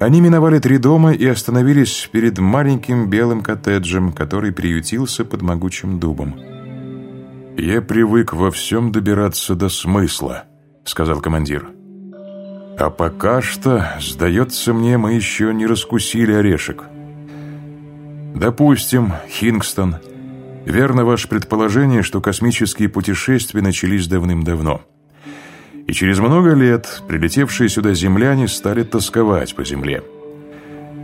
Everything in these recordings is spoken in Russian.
Они миновали три дома и остановились перед маленьким белым коттеджем, который приютился под могучим дубом. «Я привык во всем добираться до смысла», — сказал командир. «А пока что, сдается мне, мы еще не раскусили орешек». «Допустим, Хингстон, верно ваше предположение, что космические путешествия начались давным-давно». И через много лет прилетевшие сюда земляне стали тосковать по земле.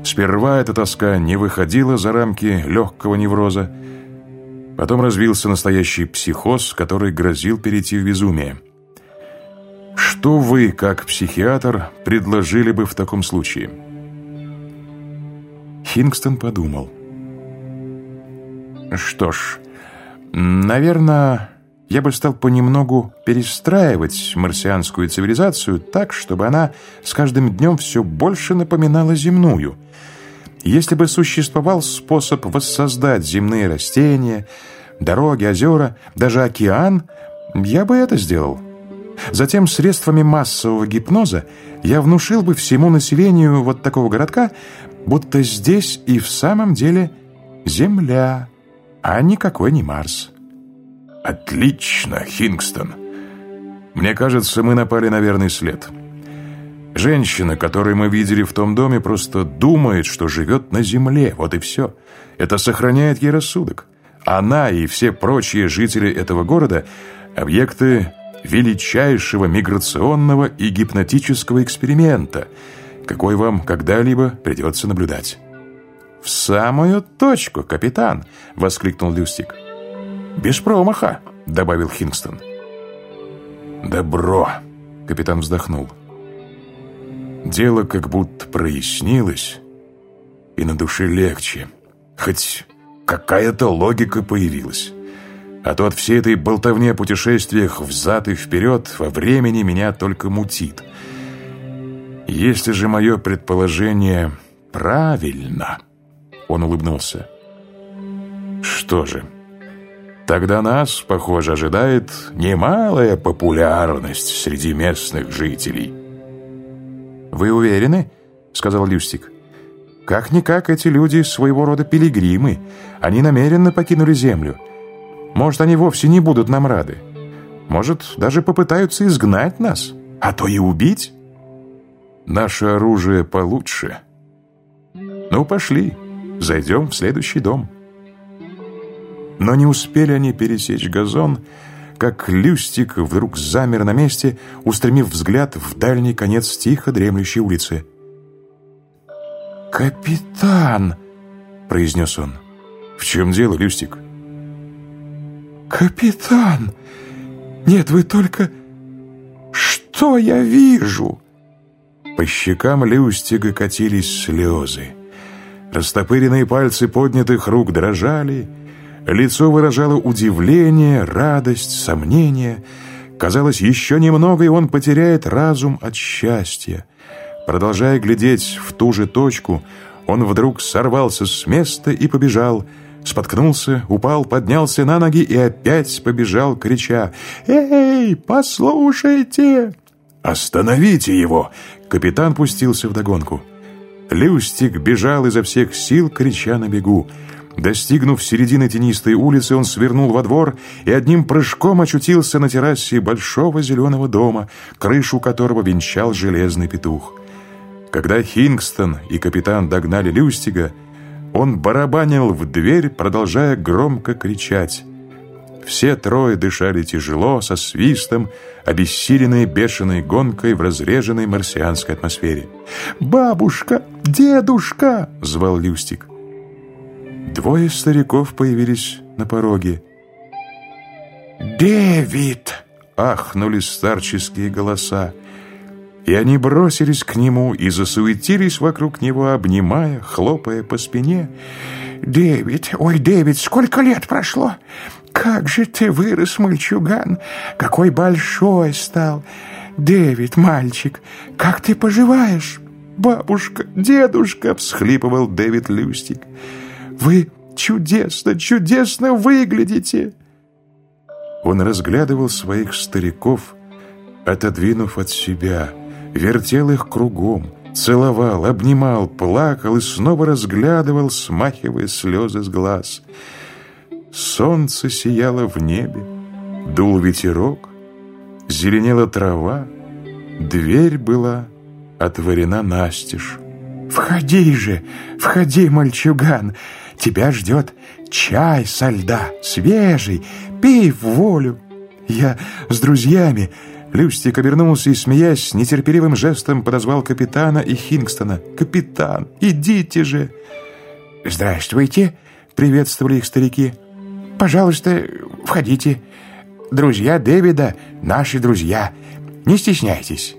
Сперва эта тоска не выходила за рамки легкого невроза, потом развился настоящий психоз, который грозил перейти в безумие. Что вы, как психиатр, предложили бы в таком случае? Хингстон подумал. Что ж, наверное, я бы стал понемногу перестраивать марсианскую цивилизацию так, чтобы она с каждым днем все больше напоминала земную. Если бы существовал способ воссоздать земные растения, дороги, озера, даже океан, я бы это сделал. Затем средствами массового гипноза я внушил бы всему населению вот такого городка, будто здесь и в самом деле Земля, а никакой не Марс. «Отлично, Хингстон. Мне кажется, мы напали на верный след. Женщина, которую мы видели в том доме, просто думает, что живет на земле, вот и все. Это сохраняет ей рассудок. Она и все прочие жители этого города – объекты величайшего миграционного и гипнотического эксперимента, какой вам когда-либо придется наблюдать». «В самую точку, капитан!» – воскликнул Люстик. «Без промаха», — добавил Хингстон. «Добро», — капитан вздохнул. «Дело как будто прояснилось, и на душе легче. Хоть какая-то логика появилась. А то от всей этой болтовни о путешествиях взад и вперед во времени меня только мутит. Если же мое предположение правильно...» Он улыбнулся. «Что же?» Тогда нас, похоже, ожидает немалая популярность среди местных жителей. «Вы уверены?» — сказал Люстик. «Как-никак эти люди своего рода пилигримы. Они намеренно покинули землю. Может, они вовсе не будут нам рады. Может, даже попытаются изгнать нас, а то и убить. Наше оружие получше. Ну, пошли, зайдем в следующий дом». Но не успели они пересечь газон, как Люстик вдруг замер на месте, устремив взгляд в дальний конец тихо дремлющей улицы. «Капитан!» — произнес он. «В чем дело, Люстик?» «Капитан! Нет, вы только... Что я вижу?» По щекам Люстига катились слезы. Растопыренные пальцы поднятых рук дрожали, Лицо выражало удивление, радость, сомнение. Казалось, еще немного, и он потеряет разум от счастья. Продолжая глядеть в ту же точку, он вдруг сорвался с места и побежал. Споткнулся, упал, поднялся на ноги и опять побежал, крича «Эй, послушайте!» «Остановите его!» Капитан пустился вдогонку. Люстик бежал изо всех сил, крича на бегу. Достигнув середины тенистой улицы, он свернул во двор и одним прыжком очутился на террасе большого зеленого дома, крышу которого венчал железный петух. Когда Хингстон и капитан догнали Люстига, он барабанил в дверь, продолжая громко кричать. Все трое дышали тяжело, со свистом, обессиленные бешеной гонкой в разреженной марсианской атмосфере. «Бабушка! Дедушка!» — звал Люстик. Двое стариков появились на пороге. «Дэвид!» — ахнули старческие голоса. И они бросились к нему и засуетились вокруг него, обнимая, хлопая по спине. «Дэвид! Ой, Дэвид, сколько лет прошло! Как же ты вырос, мальчуган! Какой большой стал! Дэвид, мальчик, как ты поживаешь?» «Бабушка, дедушка!» — всхлипывал Дэвид Люстик. Вы чудесно, чудесно выглядите!» Он разглядывал своих стариков, отодвинув от себя, вертел их кругом, Целовал, обнимал, плакал и снова разглядывал, смахивая слезы с глаз. Солнце сияло в небе, дул ветерок, зеленела трава, дверь была отворена настежь. «Входи же, входи, мальчуган, тебя ждет чай со льда, свежий, пей в волю». Я с друзьями Люстик обернулся и, смеясь, нетерпеливым жестом подозвал капитана и Хингстона. «Капитан, идите же!» «Здравствуйте!» — приветствовали их старики. «Пожалуйста, входите. Друзья Дэвида — наши друзья. Не стесняйтесь».